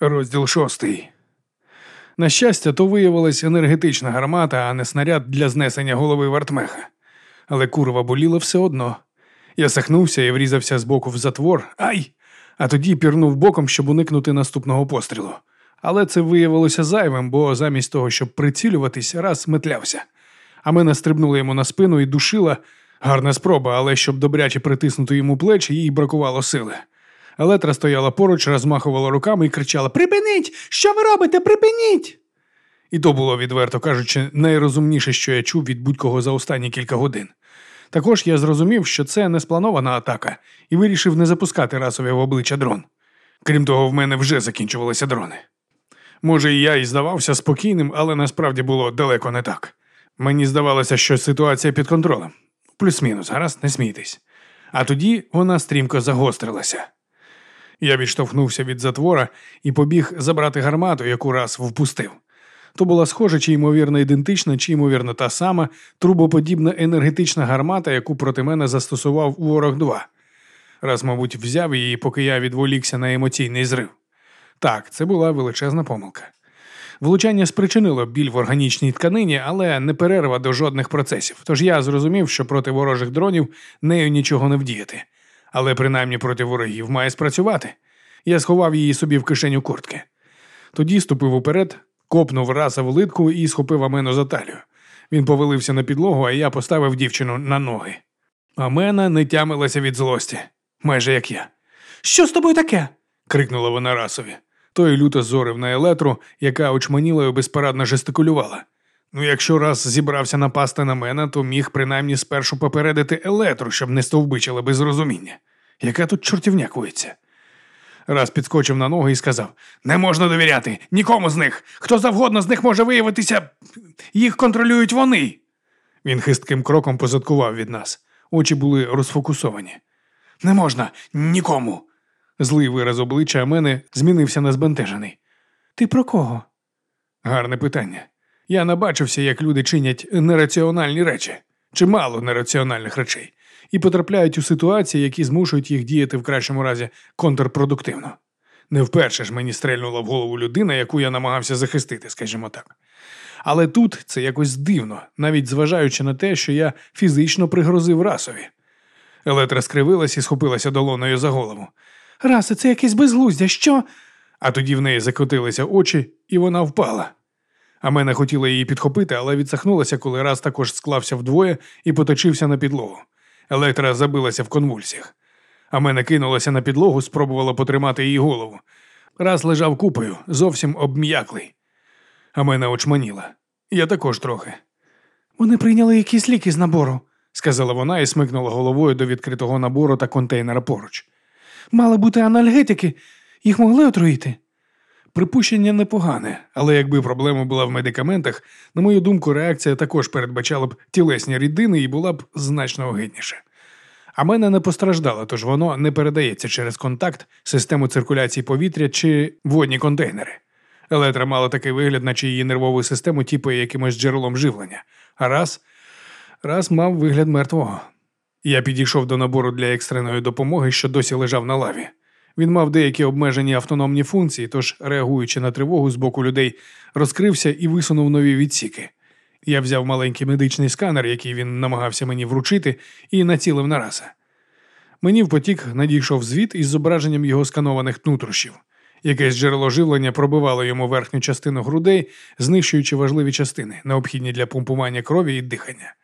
Розділ шостий. На щастя, то виявилась енергетична гармата, а не снаряд для знесення голови вартмеха. Але курва боліла все одно. Я сахнувся і врізався збоку в затвор, ай! А тоді пірнув боком, щоб уникнути наступного пострілу. Але це виявилося зайвим, бо замість того, щоб прицілюватись, раз метлявся. А мене стрибнули йому на спину і душила. Гарна спроба, але щоб добряче притиснути йому плечі, їй бракувало сили. Елетра стояла поруч, розмахувала руками і кричала: Припиніть! Що ви робите? Припиніть! І то було, відверто кажучи, найрозумніше, що я чув від будь-кого за останні кілька годин. Також я зрозумів, що це не спланована атака, і вирішив не запускати расові в обличчя дрон. Крім того, в мене вже закінчувалися дрони. Може, і я і здавався спокійним, але насправді було далеко не так. Мені здавалося, що ситуація під контролем. Плюс-мінус, гаразд, не смійтесь. А тоді вона стрімко загострилася. Я відштовхнувся від затвора і побіг забрати гармату, яку раз впустив. То була схожа, чи ймовірно ідентична, чи ймовірно та сама трубоподібна енергетична гармата, яку проти мене застосував ворог 2 Раз, мабуть, взяв її, поки я відволікся на емоційний зрив. Так, це була величезна помилка. Влучання спричинило біль в органічній тканині, але не перерва до жодних процесів. Тож я зрозумів, що проти ворожих дронів нею нічого не вдіяти. Але принаймні проти ворогів має спрацювати. Я сховав її собі в кишеню куртки. Тоді ступив уперед, копнув раса в литку і схопив Амену за талію. Він повалився на підлогу, а я поставив дівчину на ноги. Амена не тямилася від злості, майже як я. Що з тобою таке? крикнула вона расові. Той люто зорив на елетру, яка очманілою безпарадно жестикулювала. Ну, якщо раз зібрався напасти на мене, то міг принаймні спершу попередити елетру, щоб не стовбичила без розуміння. Яка тут чортівня кується? Раз підскочив на ноги і сказав: Не можна довіряти нікому з них. Хто завгодно з них може виявитися, їх контролюють вони. Він хистким кроком позадкував від нас. Очі були розфокусовані. Не можна нікому. Злий вираз обличчя мене змінився на збентежений. Ти про кого? Гарне питання. Я набачився, як люди чинять нераціональні речі, чимало нераціональних речей, і потрапляють у ситуації, які змушують їх діяти в кращому разі контрпродуктивно. Не вперше ж мені стрельнула в голову людина, яку я намагався захистити, скажімо так. Але тут це якось дивно, навіть зважаючи на те, що я фізично пригрозив расові. Елетра скривилась і схопилася долоною за голову. Расе, це якесь безглуздя, що? А тоді в неї закотилися очі, і вона впала. А мене хотіла її підхопити, але відсахнулася, коли раз також склався вдвоє і поточився на підлогу. Електра забилася в конвульсіях. А мене кинулася на підлогу, спробувала потримати її голову. Раз лежав купою, зовсім обм'яклий. А мене очманіла. Я також трохи. Вони прийняли якісь ліки з набору, сказала вона і смикнула головою до відкритого набору та контейнера поруч. Мали бути анальгетики, їх могли отруїти. Припущення непогане, але якби проблема була в медикаментах, на мою думку, реакція також передбачала б тілесні рідини і була б значно огидніша. А мене не постраждало, тож воно не передається через контакт, систему циркуляції повітря чи водні контейнери. Електра мала такий вигляд, наче її нервову систему тіпає якимось джерелом живлення, а раз раз мав вигляд мертвого. Я підійшов до набору для екстреної допомоги, що досі лежав на лаві. Він мав деякі обмежені автономні функції, тож, реагуючи на тривогу з боку людей, розкрився і висунув нові відсіки. Я взяв маленький медичний сканер, який він намагався мені вручити, і націлив на раса. Мені в потік надійшов звіт із зображенням його сканованих нутрощів. Якесь джерело живлення пробивало йому верхню частину грудей, знищуючи важливі частини, необхідні для помпування крові і дихання.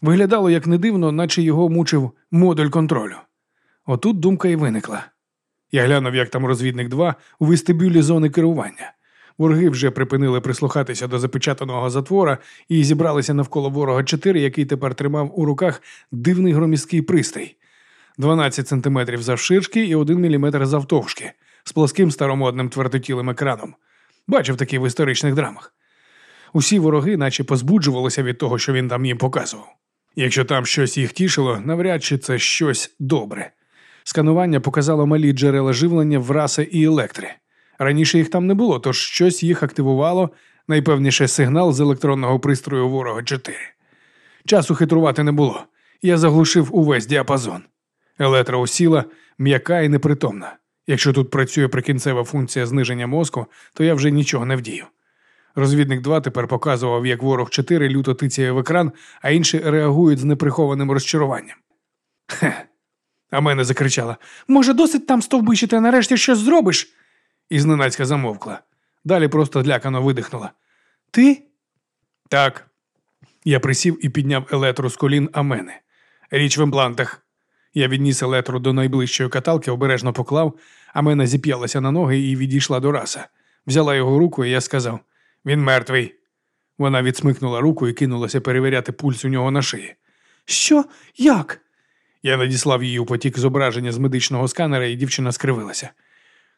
Виглядало як не дивно, наче його мучив модуль контролю. Отут думка і виникла. Я глянув, як там розвідник 2 у вестибюлі зони керування. Вороги вже припинили прислухатися до запечатаного затвора і зібралися навколо ворога 4, який тепер тримав у руках дивний громісткий пристрій 12 сантиметрів завширшки і 1 міліметр завтовшки, з плоским старомодним твердотілим екраном. Бачив такі в історичних драмах. Усі вороги, наче позбуджувалися від того, що він там їм показував. Якщо там щось їх тішило, навряд чи це щось добре. Сканування показало малі джерела живлення в раси і електри. Раніше їх там не було, тож щось їх активувало, найпевніше сигнал з електронного пристрою ворога 4. Часу хитрувати не було. Я заглушив увесь діапазон. Електра усіла, м'яка і непритомна. Якщо тут працює прикінцева функція зниження мозку, то я вже нічого не вдію. Розвідник 2 тепер показував, як ворог 4 люто тицяє в екран, а інші реагують з неприхованим розчаруванням. Хе. А мене закричала Може, досить там стовбичити, а нарешті щось зробиш? І зненацька замовкла. Далі просто злякано видихнула. Ти? Так. Я присів і підняв елетру з колін Амени. Річ в імплантах. Я відніс елетру до найближчої каталки, обережно поклав, Амена зіп'ялася на ноги і відійшла до раса. Взяла його руку, і я сказав він мертвий. Вона відсмикнула руку і кинулася перевіряти пульс у нього на шиї. Що? Як? Я надіслав її у потік зображення з медичного сканера, і дівчина скривилася.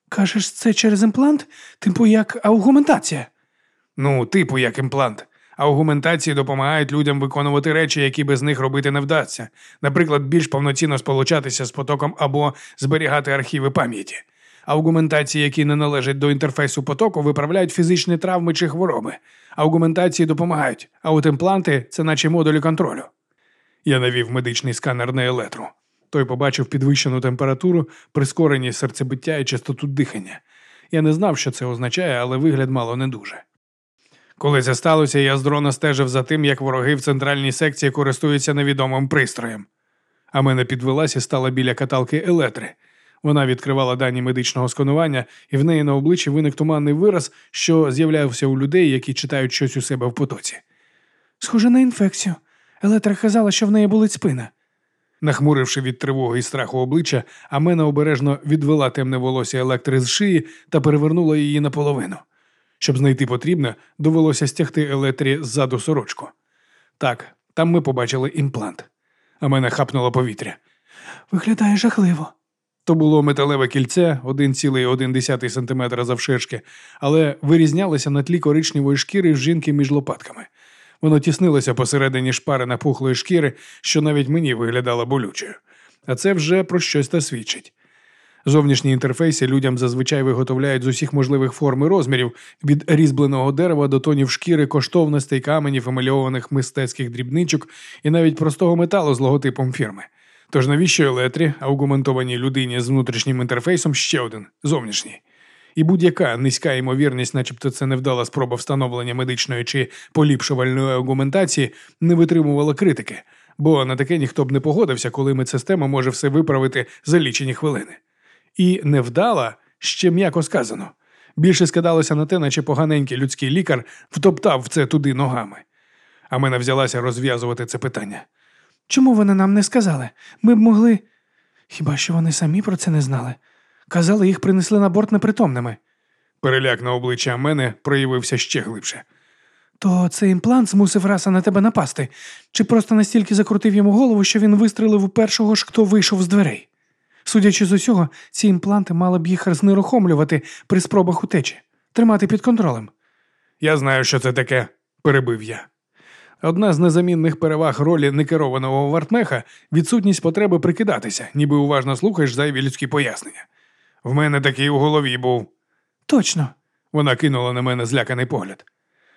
Кажеш, це через імплант? Типу як аугументація? Ну, типу як імплант. Аугументації допомагають людям виконувати речі, які без них робити не вдасться. Наприклад, більш повноцінно сполучатися з потоком або зберігати архіви пам'яті. Аугументації, які не належать до інтерфейсу потоку, виправляють фізичні травми чи хвороби. Аугументації допомагають, а от імпланти це наче модулі контролю. Я навів медичний сканер на елетру. Той побачив підвищену температуру, прискорені серцебиття і частоту дихання. Я не знав, що це означає, але вигляд мало не дуже. Коли це сталося, я з дрона стежив за тим, як вороги в центральній секції користуються невідомим пристроєм. А мене підвелась і стала біля каталки елетри. Вона відкривала дані медичного сканування, і в неї на обличчі виник туманний вираз, що з'являвся у людей, які читають щось у себе в потоці. Схоже на інфекцію. Елетра казала, що в неї болить спина. Нахмуривши від тривоги і страху обличчя, Амена обережно відвела темне волосся електри з шиї та перевернула її наполовину. Щоб знайти потрібне, довелося стягти електрі ззаду сорочку. Так, там ми побачили імплант. Амена хапнула повітря. Виглядає жахливо. То було металеве кільце 1,1 см завширшки, але вирізнялося на тлі коричневої шкіри в жінки між лопатками. Воно тіснилося посередині шпари напухлої шкіри, що навіть мені виглядало болючою. А це вже про щось та свідчить. Зовнішні інтерфейси людям зазвичай виготовляють з усіх можливих форм і розмірів від різьбленого дерева до тонів шкіри, коштовностей, каменів, емальованих мистецьких дрібничок і навіть простого металу з логотипом фірми. Тож навіщо елетрі, аугументованій людині з внутрішнім інтерфейсом ще один зовнішній. І будь-яка низька ймовірність, начебто це невдала спроба встановлення медичної чи поліпшувальної аугументації, не витримувала критики, бо на таке ніхто б не погодився, коли медсистема може все виправити за лічені хвилини. І невдала, ще м'яко сказано. Більше скидалося на те, наче поганенький людський лікар втоптав це туди ногами. А мене взялася розв'язувати це питання. Чому вони нам не сказали? Ми б могли. Хіба що вони самі про це не знали? Казали, їх принесли на борт непритомними. Переляк на обличчя мене проявився ще глибше. То цей імплант змусив раса на тебе напасти, чи просто настільки закрутив йому голову, що він вистрелив у першого ж, хто вийшов з дверей. Судячи з усього, ці імпланти мали б їх знерухомлювати при спробах утечі, тримати під контролем. Я знаю, що це таке, перебив я. Одна з незамінних переваг ролі некерованого вартмеха відсутність потреби прикидатися, ніби уважно слухаєш зайві людські пояснення. В мене такий у голові був. Точно. Вона кинула на мене зляканий погляд.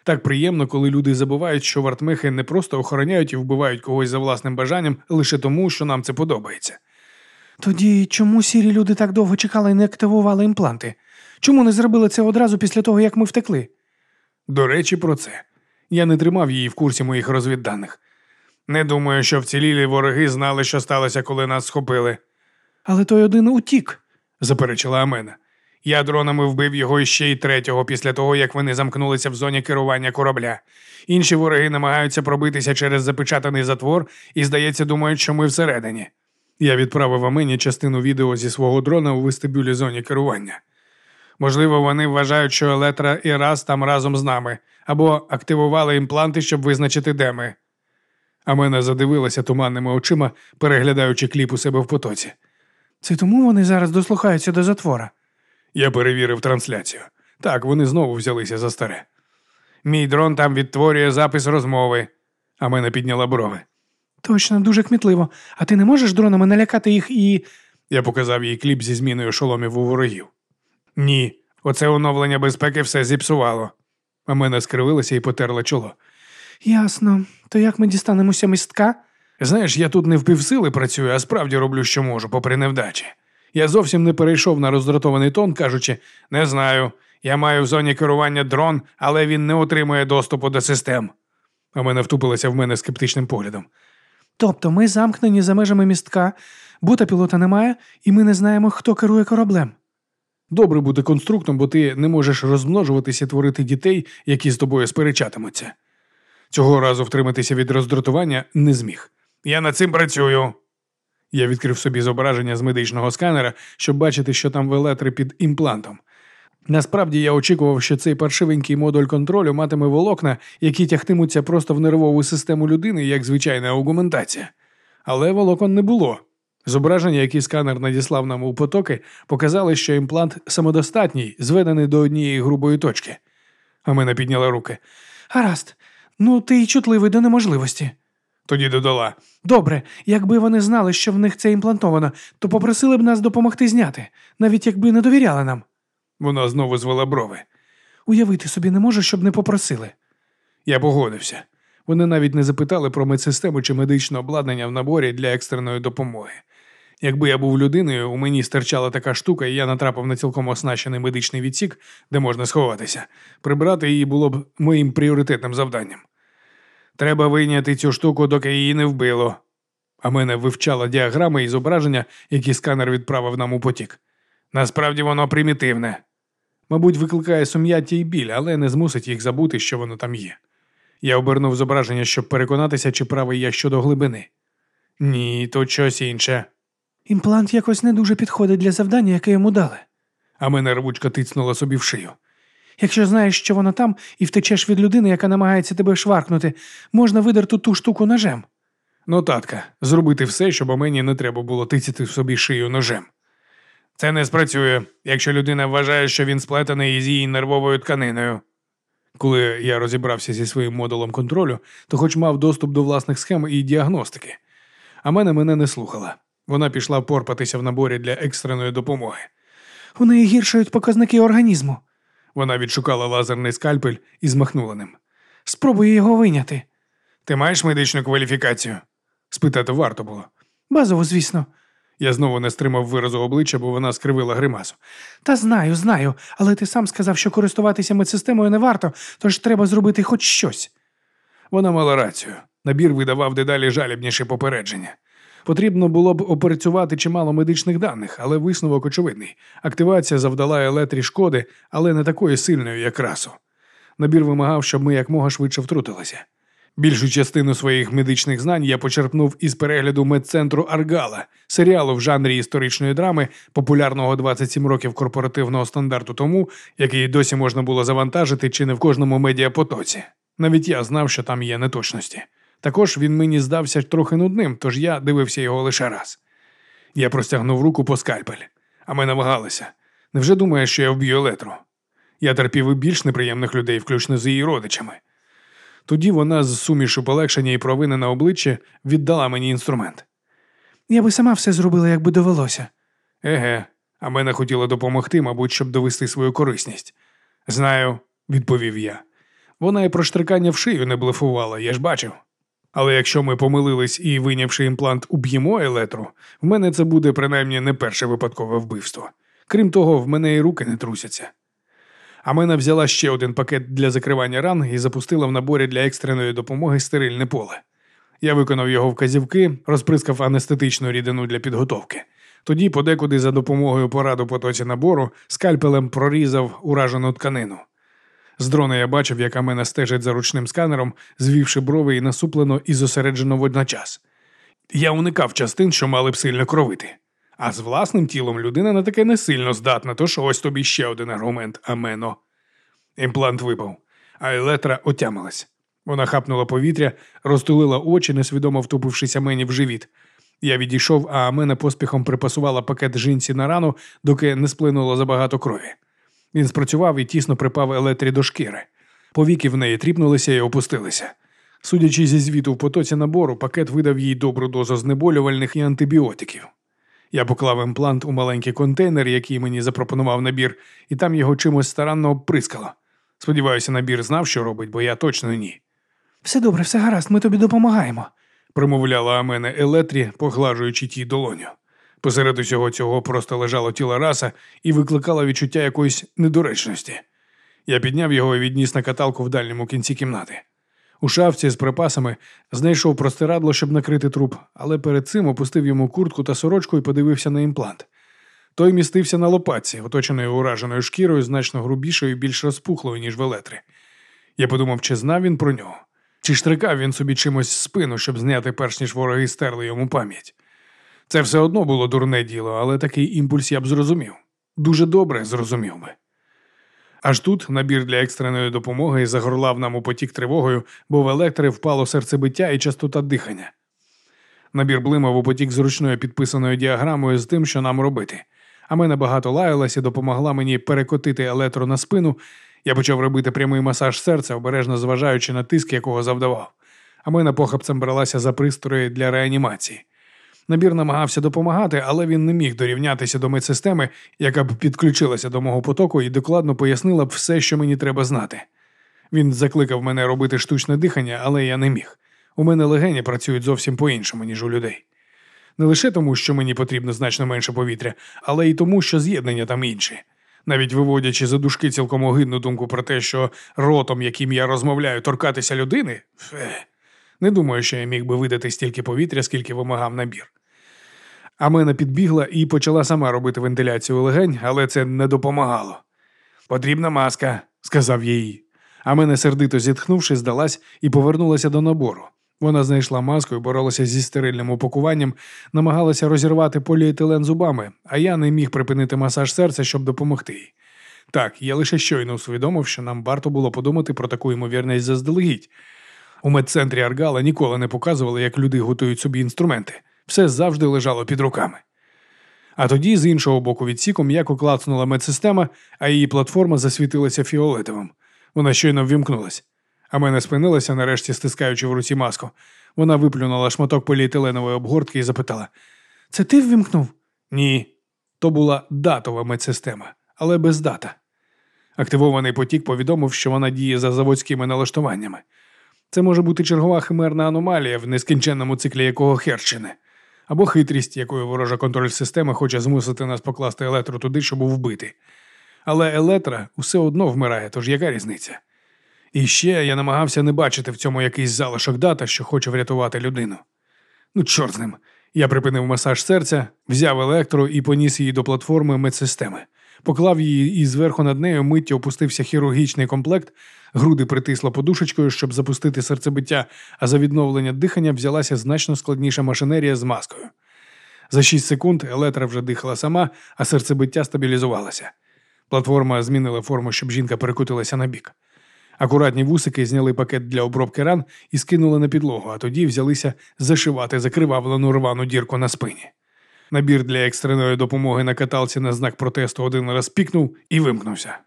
Так приємно, коли люди забувають, що вартмехи не просто охороняють і вбивають когось за власним бажанням лише тому, що нам це подобається. Тоді чому сірі люди так довго чекали і не активували імпланти? Чому не зробили це одразу після того, як ми втекли? До речі, про це. Я не тримав її в курсі моїх розвідданих. Не думаю, що вцілілі вороги знали, що сталося, коли нас схопили. Але той один утік, заперечила Амена. Я дронами вбив його іще й третього після того, як вони замкнулися в зоні керування корабля. Інші вороги намагаються пробитися через запечатаний затвор і, здається, думають, що ми всередині. Я відправив Амені частину відео зі свого дрона у вестибюлі зоні керування. Можливо, вони вважають, що Елетра і Раз там разом з нами, або активували імпланти, щоб визначити, де ми. Амена задивилася туманними очима, переглядаючи кліп у себе в потоці. Це тому вони зараз дослухаються до затвора. Я перевірив трансляцію. Так, вони знову взялися за старе. Мій дрон там відтворює запис розмови, а мене підняла брови. Точно, дуже кмітливо. А ти не можеш дронами налякати їх і. Я показав їй кліп зі зміною шоломів у ворогів. Ні, оце оновлення безпеки все зіпсувало. А мене скривилася і потерла чоло. Ясно. То як ми дістанемося містка? Знаєш, я тут не впівсили працюю, а справді роблю, що можу, попри невдачі. Я зовсім не перейшов на роздратований тон, кажучи, не знаю. Я маю в зоні керування дрон, але він не отримує доступу до систем. А мене втупилася в мене скептичним поглядом. Тобто ми замкнені за межами містка, бута пілота немає, і ми не знаємо, хто керує кораблем. Добре бути конструктом, бо ти не можеш розмножуватися і творити дітей, які з тобою сперечатимуться. Цього разу втриматися від роздратування не зміг. Я над цим працюю. Я відкрив собі зображення з медичного сканера, щоб бачити, що там в елетри під імплантом. Насправді я очікував, що цей паршивенький модуль контролю матиме волокна, які тягтимуться просто в нервову систему людини, як звичайна аугументація. Але волокон не було. Зображення, які сканер надіслав нам у потоки, показали, що імплант самодостатній, зведений до однієї грубої точки. А мене підняла руки. Гаразд, ну ти й чутливий до неможливості. Тоді додала. Добре, якби вони знали, що в них це імплантовано, то попросили б нас допомогти зняти, навіть якби не довіряли нам. Вона знову звела брови. Уявити собі не можу, щоб не попросили. Я погодився. Вони навіть не запитали про медсистему чи медичне обладнання в наборі для екстреної допомоги. Якби я був людиною, у мені стирчала така штука, і я натрапив на цілком оснащений медичний відсік, де можна сховатися. Прибрати її було б моїм пріоритетним завданням. Треба вийняти цю штуку, доки її не вбило. А мене вивчала діаграми і зображення, які сканер відправив нам у потік. Насправді воно примітивне. Мабуть, викликає сум'яття і біль, але не змусить їх забути, що воно там є. Я обернув зображення, щоб переконатися, чи правий я щодо глибини. Ні, тут щось інше. Імплант якось не дуже підходить для завдання, яке йому дали. А мене рвучка тицнула собі в шию. Якщо знаєш, що воно там, і втечеш від людини, яка намагається тебе шваркнути, можна видерти ту штуку ножем. Нотатка зробити все, щоб мені не треба було тицяти в собі шию ножем. Це не спрацює, якщо людина вважає, що він сплетений із її нервовою тканиною. Коли я розібрався зі своїм модулем контролю, то хоч мав доступ до власних схем і діагностики. А мене мене не слухала. Вона пішла порпатися в наборі для екстреної допомоги. У неї гіршають показники організму. Вона відшукала лазерний скальпель і змахнула ним. Спробую його виняти. Ти маєш медичну кваліфікацію? Спитати варто було. Базово, звісно. Я знову не стримав виразу обличчя, бо вона скривила гримасу. Та знаю, знаю, але ти сам сказав, що користуватися медсистемою не варто, тож треба зробити хоч щось. Вона мала рацію. Набір видавав дедалі жалібніші попередження. Потрібно було б опрацювати чимало медичних даних, але висновок очевидний. Активація завдала елетрі шкоди, але не такої сильної, як расу. Набір вимагав, щоб ми якмога швидше втрутилися. Більшу частину своїх медичних знань я почерпнув із перегляду медцентру Аргала, серіалу в жанрі історичної драми, популярного 27 років корпоративного стандарту тому, який досі можна було завантажити чи не в кожному медіапотоці. Навіть я знав, що там є неточності. Також він мені здався трохи нудним, тож я дивився його лише раз. Я простягнув руку по скальпель, а ми намагалися. Невже думаєш, що я вб'ю елетру? Я терпів і більш неприємних людей, включно з її родичами. Тоді вона з сумішу полегшення і провини на обличчі віддала мені інструмент. Я би сама все зробила, якби довелося. Еге, а мене хотіла допомогти, мабуть, щоб довести свою корисність. Знаю, відповів я. Вона і про штрикання в шию не блефувала, я ж бачив. Але якщо ми помилились і, вийнявши імплант, уб'ємо елетру, в мене це буде принаймні не перше випадкове вбивство. Крім того, в мене і руки не трусяться. Амена взяла ще один пакет для закривання ран і запустила в наборі для екстреної допомоги стерильне поле. Я виконав його вказівки, розприскав анестетичну рідину для підготовки. Тоді, подекуди, за допомогою пораду потоці набору, скальпелем прорізав уражену тканину. З дрона я бачив, як Амена стежить за ручним сканером, звівши брови і насуплено і зосереджено водночас. Я уникав частин, що мали б сильно кровити. А з власним тілом людина на таке не сильно здатна, тож ось тобі ще один аргумент, Амено. Імплант випав, а Елетра отямилась. Вона хапнула повітря, розтулила очі, несвідомо втупившися мені в живіт. Я відійшов, а Амена поспіхом припасувала пакет жінці на рану, доки не сплинуло забагато крові. Він спрацював і тісно припав Елетрі до шкіри. Повіки в неї тріпнулися і опустилися. Судячи зі звіту в потоці набору, пакет видав їй добру дозу знеболювальних і антибіотиків. Я поклав імплант у маленький контейнер, який мені запропонував набір, і там його чимось старанно обприскало. Сподіваюся, набір знав, що робить, бо я точно ні. Все добре, все гаразд, ми тобі допомагаємо. Примовляла Амена Елетрі, поглажуючи тій долоню. Посеред усього цього просто лежало тіло раса і викликало відчуття якоїсь недоречності. Я підняв його і відніс на каталку в дальньому кінці кімнати. У шафці з припасами знайшов простирадло, щоб накрити труп, але перед цим опустив йому куртку та сорочку і подивився на імплант. Той містився на лопатці, оточеною ураженою шкірою, значно грубішою і більш розпухлою, ніж велетри. Я подумав, чи знав він про нього, чи штрикав він собі чимось спину, щоб зняти, перш ніж вороги стерли йому пам'ять. Це все одно було дурне діло, але такий імпульс я б зрозумів. Дуже добре зрозумів би. Аж тут набір для екстреної допомоги загорлав нам у потік тривогою, бо в електри впало серцебиття і частота дихання. Набір блимав у потік зручною підписаною діаграмою з тим, що нам робити. А мене багато лаялась і допомогла мені перекотити електру на спину. Я почав робити прямий масаж серця, обережно зважаючи на тиск, якого завдавав. А мене похапцем бралася за пристрої для реанімації. Набір намагався допомагати, але він не міг дорівнятися до медсистеми, яка б підключилася до мого потоку і докладно пояснила б все, що мені треба знати. Він закликав мене робити штучне дихання, але я не міг. У мене легені працюють зовсім по-іншому, ніж у людей. Не лише тому, що мені потрібно значно менше повітря, але й тому, що з'єднання там інші. Навіть виводячи за дужки цілком огидну думку про те, що ротом, яким я розмовляю, торкатися людини, фе, не думаю, що я міг би видати стільки повітря, скільки вимагав набір. Амена підбігла і почала сама робити вентиляцію легень, але це не допомагало. Потрібна маска, сказав їй. Амена, сердито зітхнувши, здалась і повернулася до набору. Вона знайшла маску і боролася зі стерильним упакуванням, намагалася розірвати поліетилен зубами, а я не міг припинити масаж серця, щоб допомогти їй. Так, я лише щойно усвідомив, що нам варто було подумати про таку ймовірність заздалегідь. У медцентрі Аргала ніколи не показували, як люди готують собі інструменти. Все завжди лежало під руками. А тоді з іншого боку відсіку м'яко клацнула медсистема, а її платформа засвітилася фіолетовим. Вона щойно ввімкнулась. А мене спинилася, нарешті стискаючи в руці маску. Вона виплюнула шматок поліетиленової обгортки і запитала: Це ти ввімкнув? Ні, то була датова медсистема, але без дата. Активований потік повідомив, що вона діє за заводськими налаштуваннями. Це може бути чергова химерна аномалія, в нескінченному циклі якого херчини, або хитрість, якою ворожа контроль системи хоче змусити нас покласти електро туди, щоб вбити. Але електра усе одно вмирає, тож яка різниця? І ще я намагався не бачити в цьому якийсь залишок дата, що хоче врятувати людину. Ну, чорт з ним. Я припинив масаж серця, взяв електро і поніс її до платформи медсистеми. Поклав її і зверху над нею миттю опустився хірургічний комплект, груди притисло подушечкою, щоб запустити серцебиття, а за відновлення дихання взялася значно складніша машинерія з маскою. За шість секунд електра вже дихала сама, а серцебиття стабілізувалося. Платформа змінила форму, щоб жінка перекотилася на бік. Акуратні вусики зняли пакет для обробки ран і скинули на підлогу, а тоді взялися зашивати закривавлену рвану дірку на спині. Набір для екстреної допомоги на каталці на знак протесту один раз пікнув і вимкнувся.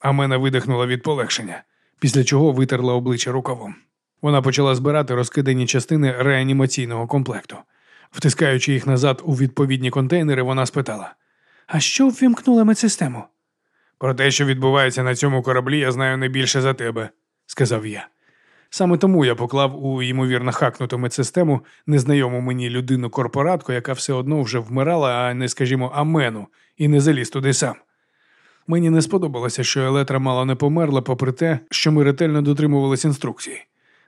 А мене видихнула від полегшення, після чого витерла обличчя рукавом. Вона почала збирати розкидані частини реанімаційного комплекту. Втискаючи їх назад у відповідні контейнери, вона спитала: А що ввімкнула медсистему? Про те, що відбувається на цьому кораблі, я знаю не більше за тебе, сказав я. Саме тому я поклав у ймовірно хакнуту медсистему незнайому мені людину корпоратку, яка все одно вже вмирала, а не, скажімо, амену, і не заліз туди сам. Мені не сподобалося, що Елетра мало не померла, попри те, що ми ретельно дотримувалися інструкцій.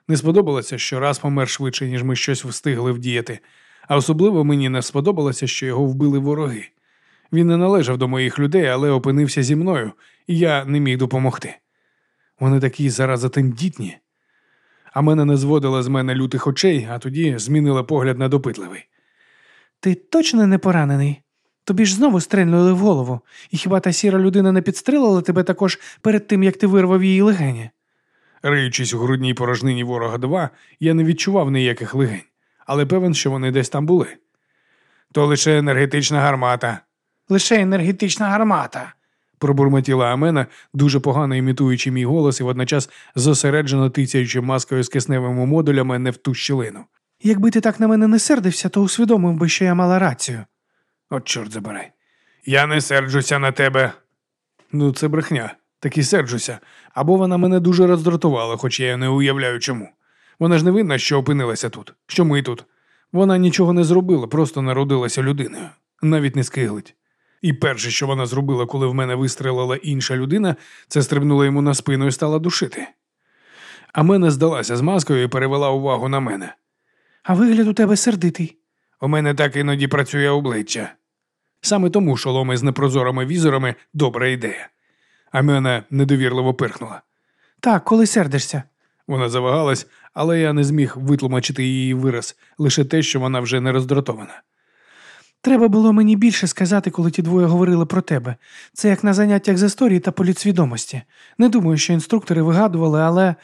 Не сподобалося, що раз помер швидше, ніж ми щось встигли вдіяти, а особливо мені не сподобалося, що його вбили вороги. Він не належав до моїх людей, але опинився зі мною, і я не міг допомогти. Вони такі зараза тендітні. А мене не зводила з мене лютих очей, а тоді змінила погляд на допитливий. Ти точно не поранений? Тобі ж знову стрельнули в голову, і хіба та сіра людина не підстрелила тебе також перед тим, як ти вирвав її легені? Риючись у грудній порожнині ворога 2, я не відчував ніяких легень, але певен, що вони десь там були. То лише енергетична гармата, Лише енергетична гармата. Пробурмотіла Амена, дуже погано імітуючи мій голос і водночас зосереджено тицяючи маскою з кисневими модулями не в ту щілину. Якби ти так на мене не сердився, то усвідомив би, що я мала рацію. От чорт забирай. Я не серджуся на тебе. Ну, це брехня. Так і серджуся. Або вона мене дуже роздратувала, хоч я не уявляю чому. Вона ж не винна, що опинилася тут, що ми тут. Вона нічого не зробила, просто народилася людиною. навіть не скиглить. І перше, що вона зробила, коли в мене вистрелила інша людина, це стрибнула йому на спину і стала душити. А мене здалася з маскою і перевела увагу на мене. А вигляд у тебе сердитий. У мене так іноді працює обличчя. Саме тому шоломи з непрозорими візорами добра ідея. А мене недовірливо пирхнула. Так, коли сердишся. Вона завагалась, але я не зміг витлумачити її вираз, лише те, що вона вже не роздратована. Треба було мені більше сказати, коли ті двоє говорили про тебе. Це як на заняттях з історії та політсвідомості. Не думаю, що інструктори вигадували, але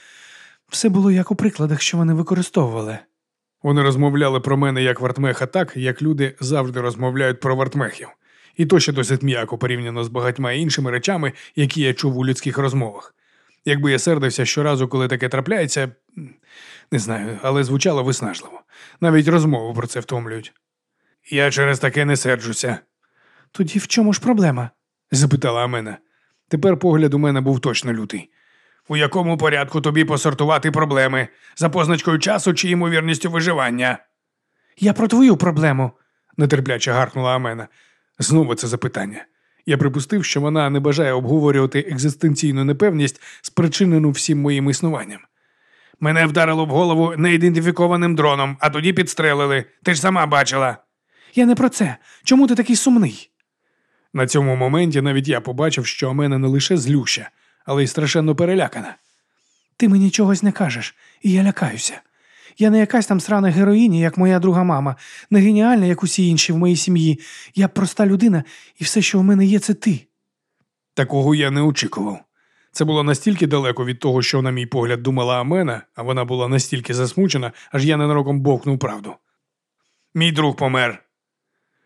все було як у прикладах, що вони використовували. Вони розмовляли про мене як вартмеха так, як люди завжди розмовляють про вартмехів. І то ще досить м'яко порівняно з багатьма іншими речами, які я чув у людських розмовах. Якби я сердився щоразу, коли таке трапляється, не знаю, але звучало виснажливо. Навіть розмови про це втомлюють. Я через таке не серджуся, Тоді в чому ж проблема? запитала Амена. Тепер погляд у мене був точно лютий. У якому порядку тобі посортувати проблеми? За позначкою часу чи ймовірністю виживання? Я про твою проблему. нетерпляче гаркнула Амена. Знову це запитання. Я припустив, що вона не бажає обговорювати екзистенційну непевність, спричинену всім моїм існуванням. Мене вдарило в голову неідентифікованим дроном, а тоді підстрелили. Ти ж сама бачила. Я не про це. Чому ти такий сумний? На цьому моменті навіть я побачив, що Амена не лише злюща, але й страшенно перелякана. Ти мені чогось не кажеш, і я лякаюся. Я не якась там срана героїня, як моя друга мама, не геніальна, як усі інші в моїй сім'ї. Я проста людина, і все, що в мене є, це ти. Такого я не очікував. Це було настільки далеко від того, що, на мій погляд, думала Амена, а вона була настільки засмучена, аж я ненароком бовкнув правду. Мій друг помер.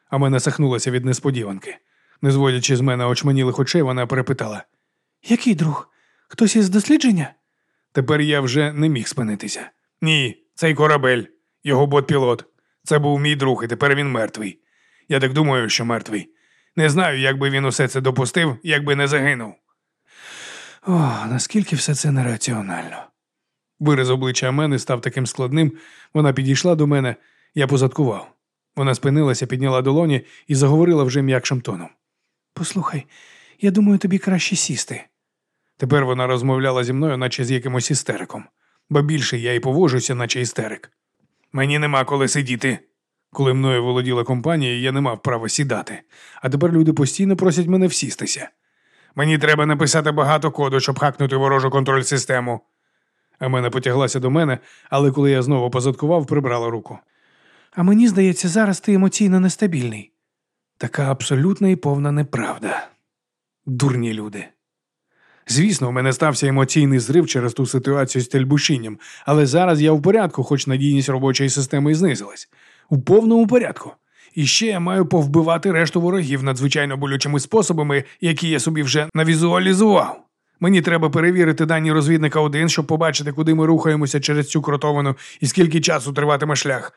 Амена сахнулася від несподіванки. Не зводячи з мене очманілих очей, вона перепитала. Який друг? Хтось із дослідження? Тепер я вже не міг спинитися. Ні, цей корабель, його бот-пілот. Це був мій друг, і тепер він мертвий. Я так думаю, що мертвий. Не знаю, як би він усе це допустив, якби не загинув. О, наскільки все це нераціонально. Вираз обличчя мене став таким складним. Вона підійшла до мене, я позадкував. Вона спинилася, підняла долоні і заговорила вже м'якшим тоном. Послухай, я думаю, тобі краще сісти. Тепер вона розмовляла зі мною, наче з якимось істериком, бо більше я й поводжуся, наче істерик. Мені нема коли сидіти. Коли мною володіла компанія, я не мав права сідати, а тепер люди постійно просять мене всістися. Мені треба написати багато коду, щоб хакнути ворожу контроль систему. А мене потяглася до мене, але коли я знову позадкував, прибрала руку. А мені здається, зараз ти емоційно нестабільний. Така абсолютна і повна неправда. Дурні люди. Звісно, у мене стався емоційний зрив через ту ситуацію з тельбушінням, але зараз я в порядку, хоч надійність робочої системи і знизилась. У повному порядку. І ще я маю повбивати решту ворогів надзвичайно болючими способами, які я собі вже навізуалізував. Мені треба перевірити дані розвідника 1, щоб побачити, куди ми рухаємося через цю кротовину і скільки часу триватиме шлях.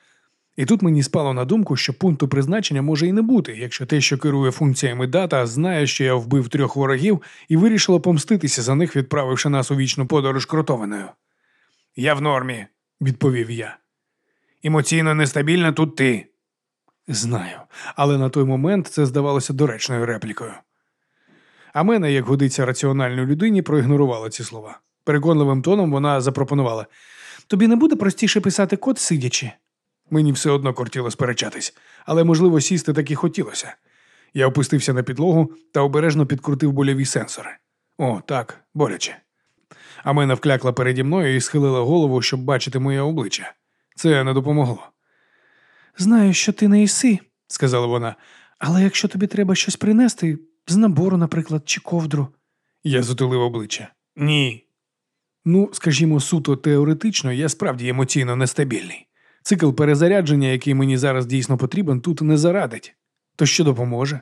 І тут мені спало на думку, що пункту призначення може і не бути, якщо те, що керує функціями дата, знає, що я вбив трьох ворогів і вирішило помститися за них, відправивши нас у вічну подорож кротованою. Я в нормі, відповів я. Емоційно нестабільна тут ти. Знаю, але на той момент це здавалося доречною реплікою. А мене, як годиться раціональній людині, проігнорувала ці слова. Переконливим тоном вона запропонувала: Тобі не буде простіше писати код, сидячи? Мені все одно кортіло сперечатись, але, можливо, сісти так і хотілося. Я опустився на підлогу та обережно підкрутив больові сенсори. О, так, боляче. А мене вклякла переді мною і схилила голову, щоб бачити моє обличчя. Це не допомогло, Знаю, що ти не іси, сказала вона. але якщо тобі треба щось принести, з набору, наприклад, чи ковдру. Я затулив обличчя. Ні. Ну, скажімо, суто теоретично, я справді емоційно нестабільний. Цикл перезарядження, який мені зараз дійсно потрібен, тут не зарадить. То що допоможе?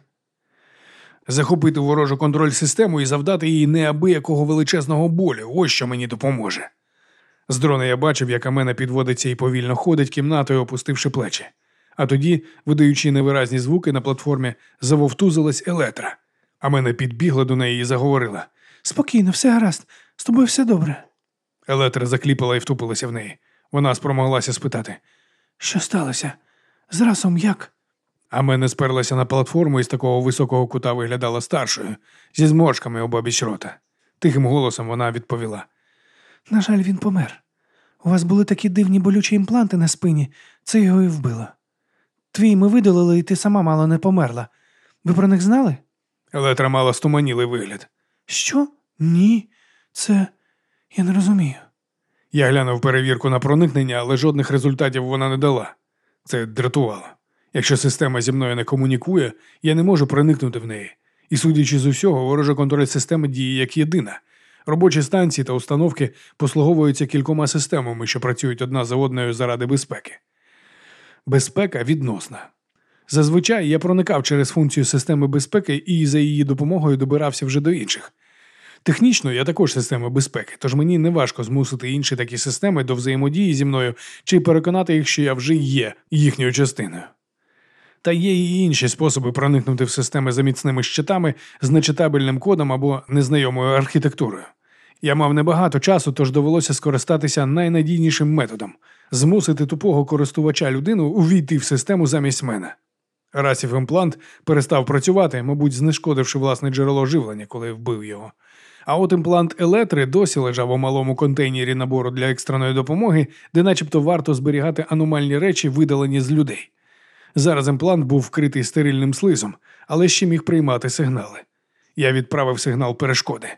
Захопити ворожу контроль систему і завдати їй неабиякого величезного болю. Ось що мені допоможе. З дрона я бачив, як Амена підводиться і повільно ходить кімнатою, опустивши плечі. А тоді, видаючи невиразні звуки на платформі, завовтузилась електра. Амена підбігла до неї і заговорила. Спокійно, все гаразд, з тобою все добре. Електра закліпала і втупилася в неї. Вона спромоглася спитати. Що сталося? З расом як? А мене сперлася на платформу і з такого високого кута виглядала старшою, зі зморшками обабіч рота. Тихим голосом вона відповіла. На жаль, він помер. У вас були такі дивні болючі імпланти на спині, це його і вбило. Твій ми видалили, і ти сама мало не померла. Ви про них знали? Елетра мала стуманілий вигляд. Що? Ні. Це. я не розумію. Я глянув перевірку на проникнення, але жодних результатів вона не дала. Це дратувало. Якщо система зі мною не комунікує, я не можу проникнути в неї. І, судячи з усього, ворожа контроль системи діє як єдина. Робочі станції та установки послуговуються кількома системами, що працюють одна за одною заради безпеки. Безпека відносна. Зазвичай я проникав через функцію системи безпеки і за її допомогою добирався вже до інших. Технічно я також система безпеки, тож мені не важко змусити інші такі системи до взаємодії зі мною чи переконати їх, що я вже є їхньою частиною. Та є і інші способи проникнути в системи за міцними щитами з нечитабельним кодом або незнайомою архітектурою. Я мав небагато часу, тож довелося скористатися найнадійнішим методом змусити тупого користувача людину увійти в систему замість мене. Расів імплант перестав працювати, мабуть, знешкодивши власне джерело живлення, коли вбив його. А от імплант електри досі лежав у малому контейнері набору для екстреної допомоги, де начебто варто зберігати аномальні речі, видалені з людей. Зараз імплант був вкритий стерильним слизом, але ще міг приймати сигнали. Я відправив сигнал перешкоди.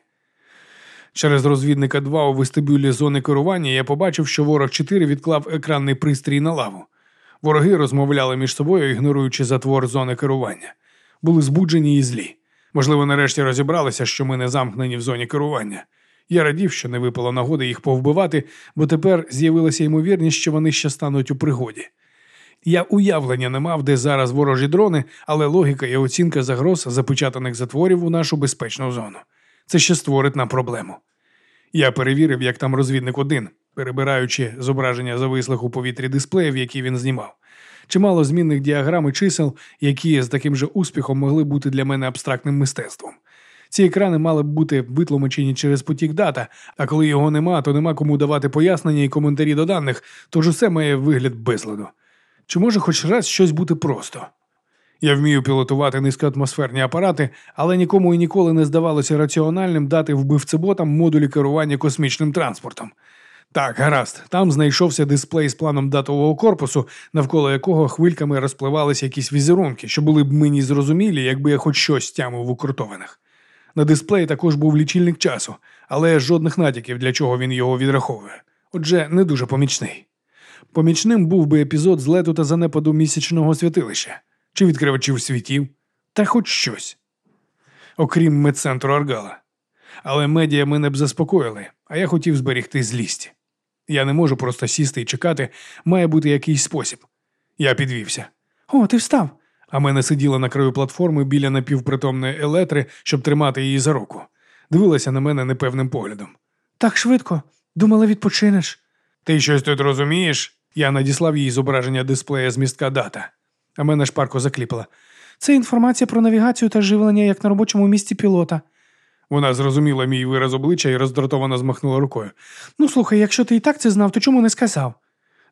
Через розвідника 2 у вестибюлі зони керування я побачив, що ворог 4 відклав екранний пристрій на лаву. Вороги розмовляли між собою, ігноруючи затвор зони керування. Були збуджені і злі. Можливо, нарешті розібралися, що ми не замкнені в зоні керування. Я радів, що не випало нагоди їх повбивати, бо тепер з'явилася ймовірність, що вони ще стануть у пригоді. Я уявлення не мав, де зараз ворожі дрони, але логіка і оцінка загроз запечатаних затворів у нашу безпечну зону. Це ще створить нам проблему. Я перевірив, як там розвідник один, перебираючи зображення завислих у повітрі дисплеїв, які він знімав. Чимало змінних діаграм і чисел, які з таким же успіхом могли бути для мене абстрактним мистецтвом. Ці екрани мали б бути витлумачені через потік дата, а коли його нема, то нема кому давати пояснення і коментарі до даних, тож усе має вигляд безладу. Чи може хоч раз щось бути просто? Я вмію пілотувати низькоатмосферні апарати, але нікому і ніколи не здавалося раціональним дати вбивцеботам модулі керування космічним транспортом. Так, гаразд, там знайшовся дисплей з планом датового корпусу, навколо якого хвильками розпливалися якісь візерунки, що були б мені зрозумілі, якби я хоч щось тямив в укрутованих. На дисплеї також був лічильник часу, але жодних натяків, для чого він його відраховує. Отже, не дуже помічний. Помічним був би епізод злету та занепаду місячного святилища чи відкривачів світів, та хоч щось. Окрім медцентру Аргала. Але медіа мене б заспокоїли, а я хотів зберігти злість. Я не можу просто сісти і чекати, має бути якийсь спосіб. Я підвівся. О, ти встав. А мене сиділа на краю платформи біля напівпритомної елетри, щоб тримати її за руку. Дивилася на мене непевним поглядом. Так швидко. Думала, відпочинеш. Ти щось тут розумієш? Я надіслав їй зображення дисплея з містка дата, а мене шпарко закліпала. Це інформація про навігацію та живлення, як на робочому місці пілота. Вона зрозуміла мій вираз обличчя і роздратовано змахнула рукою. Ну, слухай, якщо ти і так це знав, то чому не сказав?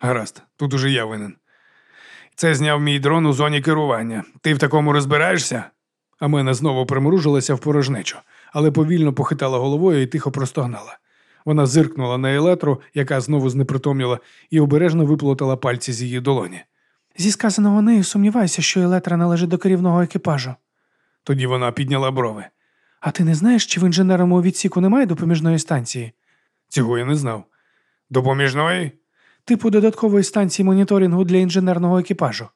Гаразд, тут уже я винен. Це зняв мій дрон у зоні керування. Ти в такому розбираєшся? А мене знову примружилася в порожнечу, але повільно похитала головою і тихо простогнала. Вона зиркнула на елетру, яка знову знепритомніла, і обережно виплутала пальці з її долоні. Зі сказаного нею сумніваюся, що елетра належить до керівного екіпажу. Тоді вона підняла брови. А ти не знаєш, чи в інженерному відсіку немає допоміжної станції? Цього я не знав. Допоміжної? Типу додаткової станції моніторингу для інженерного екіпажу.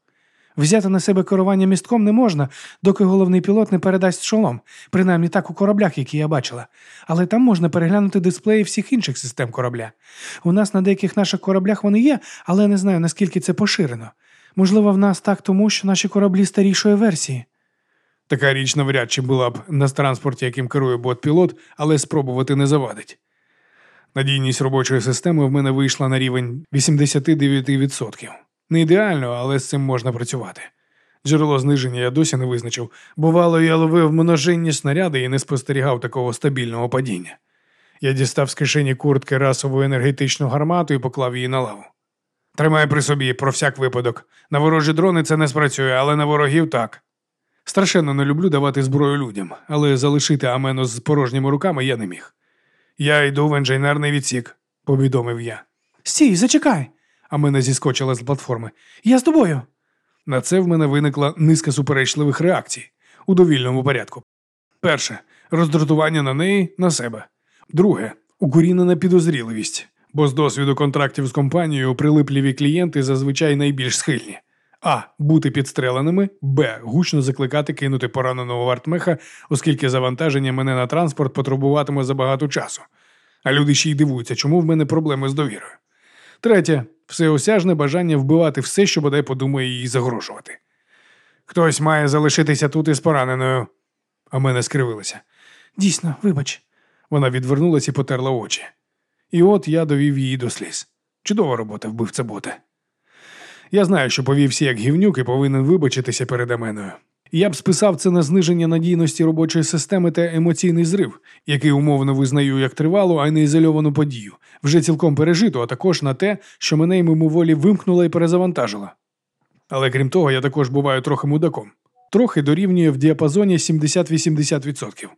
Взяти на себе керування містком не можна, доки головний пілот не передасть шолом, принаймні так у кораблях, які я бачила. Але там можна переглянути дисплеї всіх інших систем корабля. У нас на деяких наших кораблях вони є, але не знаю, наскільки це поширено. Можливо, в нас так тому, що наші кораблі старішої версії. Така річ навряд чи була б на транспорті, яким керує бот-пілот, але спробувати не завадить. Надійність робочої системи в мене вийшла на рівень 89%. Не ідеально, але з цим можна працювати. Джерело зниження я досі не визначив. Бувало, я ловив множинні снаряди і не спостерігав такого стабільного падіння. Я дістав з кишені куртки расову енергетичну гармату і поклав її на лаву. Тримай при собі про всяк випадок. На ворожі дрони це не спрацює, але на ворогів так. Страшенно не люблю давати зброю людям, але залишити Амену з порожніми руками я не міг. Я йду в інженерний відсік, повідомив я. Стій, зачекай. Амена зіскочила з платформи. Я з тобою. На це в мене виникла низка суперечливих реакцій у довільному порядку. Перше роздратування на неї на себе. Друге укорінена підозріливість, бо з досвіду контрактів з компанією прилипливі клієнти зазвичай найбільш схильні. А. Бути підстреленими, Б. Гучно закликати кинути пораненого вартмеха, оскільки завантаження мене на транспорт потребуватиме забагато часу. А люди ще й дивуються, чому в мене проблеми з довірою. Третє всеосяжне бажання вбивати все, що бодай подумає їй загрожувати. Хтось має залишитися тут із пораненою. А мене скривилося. Дійсно, вибач. Вона відвернулася і потерла очі. І от я довів її до сліз. Чудова робота, вбивця бота. Я знаю, що повівся як гівнюк і повинен вибачитися перед Аменою. Я б списав це на зниження надійності робочої системи та емоційний зрив, який умовно визнаю як тривалу, а не ізольовану подію, вже цілком пережиту, а також на те, що мене й мимоволі вимкнула і перезавантажила. Але крім того, я також буваю трохи мудаком. Трохи дорівнює в діапазоні 70-80%.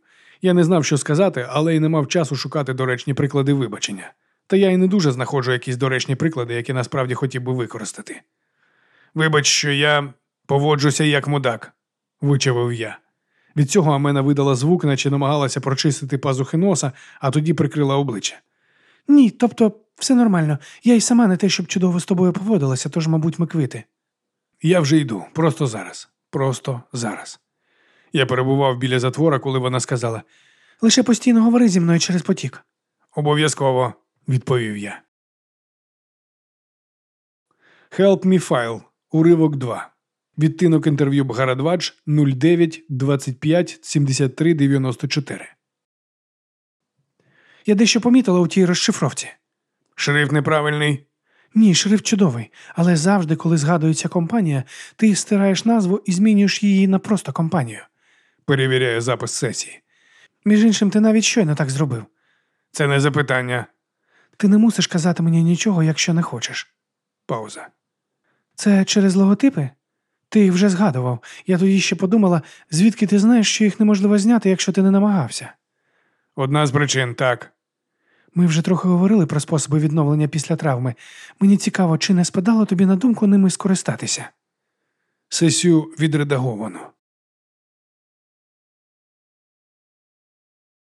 Я не знав, що сказати, але й не мав часу шукати доречні приклади вибачення. Та я й не дуже знаходжу якісь доречні приклади, які насправді хотів би використати. Вибач, що я поводжуся як мудак, вичавив я. Від цього Амена видала звук, наче намагалася прочистити пазухи носа, а тоді прикрила обличчя. Ні, тобто все нормально. Я й сама не те, щоб чудово з тобою поводилася, тож, мабуть, ми квити. Я вже йду, просто зараз. Просто зараз. Я перебував біля затвора, коли вона сказала Лише постійно говори зі мною через потік. Обов'язково, відповів я. Help me file. Уривок 2. Відтинок інтерв'ю Бгарадвадж 09 25 73 94. Я дещо помітила у тій розшифровці. Шрифт неправильний. Ні, шрифт чудовий, але завжди, коли згадується компанія, ти стираєш назву і змінюєш її на просто компанію. Перевіряю запис сесії. Між іншим, ти навіть щойно так зробив. Це не запитання. Ти не мусиш казати мені нічого, якщо не хочеш. Пауза. Це через логотипи? Ти їх вже згадував. Я тоді ще подумала, звідки ти знаєш, що їх неможливо зняти, якщо ти не намагався. Одна з причин, так. Ми вже трохи говорили про способи відновлення після травми. Мені цікаво, чи не спадало тобі на думку ними скористатися. Сесію відредаговано.